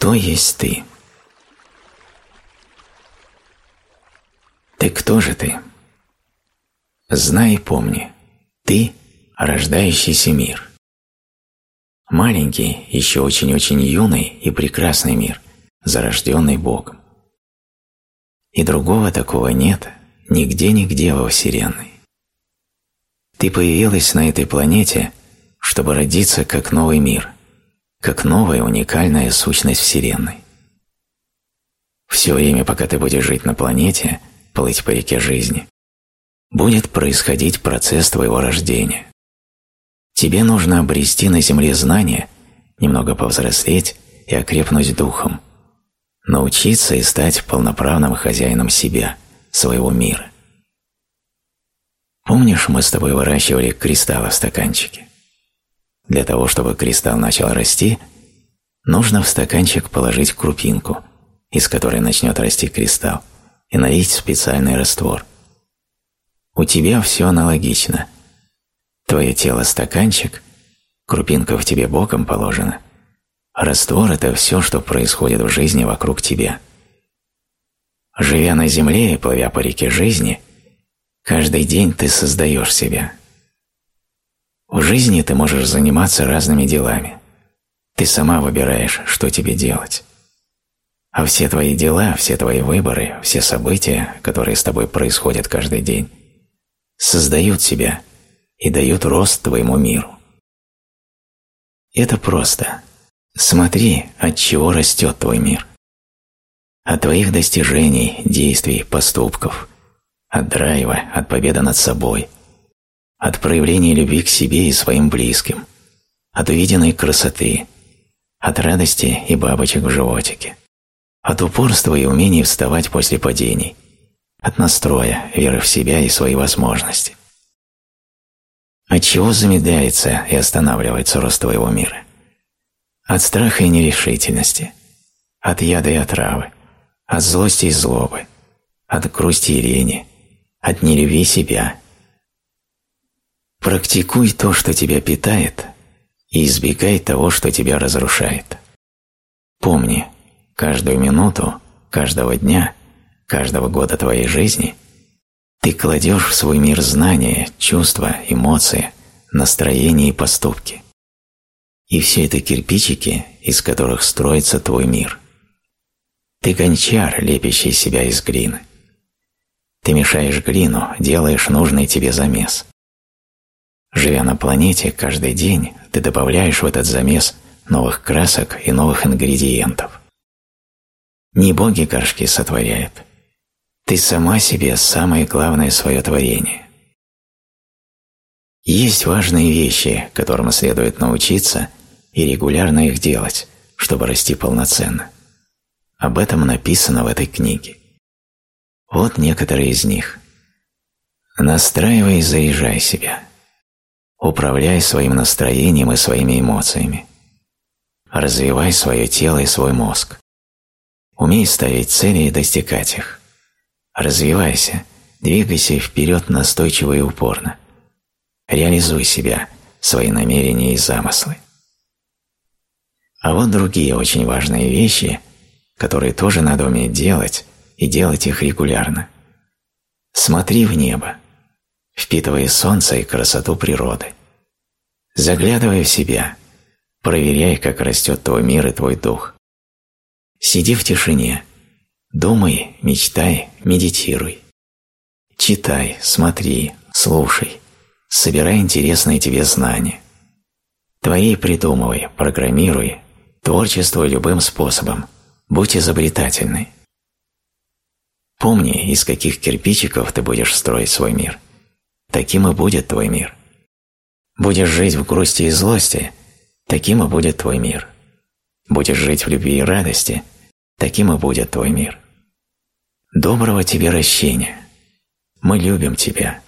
Кто есть ты? Ты кто же ты? Знай и помни, ты – рождающийся мир. Маленький, еще очень-очень юный и прекрасный мир, зарожденный Богом. И другого такого нет нигде-нигде во Вселенной. Ты появилась на этой планете, чтобы родиться как новый мир, как новая уникальная сущность Вселенной. Все время, пока ты будешь жить на планете, плыть по реке жизни, будет происходить процесс твоего рождения. Тебе нужно обрести на Земле знания, немного повзрослеть и окрепнуть духом, научиться и стать полноправным хозяином себя, своего мира. Помнишь, мы с тобой выращивали кристаллы в стаканчике? Для того, чтобы кристалл начал расти, нужно в стаканчик положить крупинку, из которой начнет расти кристалл, и налить специальный раствор. У тебя все аналогично. Твое тело – стаканчик, крупинка в тебе боком положена, раствор – это все, что происходит в жизни вокруг тебя. Живя на земле и плывя по реке жизни, каждый день ты создаешь себя. В жизни ты можешь заниматься разными делами. Ты сама выбираешь, что тебе делать. А все твои дела, все твои выборы, все события, которые с тобой происходят каждый день, создают тебя и дают рост твоему миру. Это просто. Смотри, от чего растет твой мир. От твоих достижений, действий, поступков, от драйва, от победы над собой, от проявления любви к себе и своим близким, от увиденной красоты, от радости и бабочек в животике, от упорства и умения вставать после падений – от настроя, веры в себя и свои возможности. От чего замедляется и останавливается рост твоего мира? От страха и нерешительности, от яда и отравы, от злости и злобы, от грусти и лени, от нелюби себя. Практикуй то, что тебя питает, и избегай того, что тебя разрушает. Помни, каждую минуту, каждого дня – каждого года твоей жизни ты кладешь в свой мир знания, чувства, эмоции, настроения и поступки. И все это кирпичики, из которых строится твой мир. Ты гончар, лепящий себя из глины. Ты мешаешь глину, делаешь нужный тебе замес. Живя на планете, каждый день ты добавляешь в этот замес новых красок и новых ингредиентов. Не боги горшки сотворяют – ты сама себе самое главное свое творение. Есть важные вещи, которым следует научиться и регулярно их делать, чтобы расти полноценно. Об этом написано в этой книге. Вот некоторые из них. Настраивай и заряжай себя. Управляй своим настроением и своими эмоциями. Развивай свое тело и свой мозг. Умей ставить цели и достигать их. Развивайся, двигайся вперед настойчиво и упорно. Реализуй себя, свои намерения и замыслы. А вот другие очень важные вещи, которые тоже надо уметь делать, и делать их регулярно. Смотри в небо, впитывай солнце и красоту природы. Заглядывай в себя, проверяй, как растет твой мир и твой дух. Сиди в тишине, Думай, мечтай, медитируй. Читай, смотри, слушай. Собирай интересные тебе знания. Твои придумывай, программируй, творчествуй любым способом. Будь изобретательный. Помни, из каких кирпичиков ты будешь строить свой мир. Таким и будет твой мир. Будешь жить в грусти и злости, таким и будет твой мир. Будешь жить в любви и радости, таким и будет твой мир. Доброго тебе ращения. Мы любим тебя.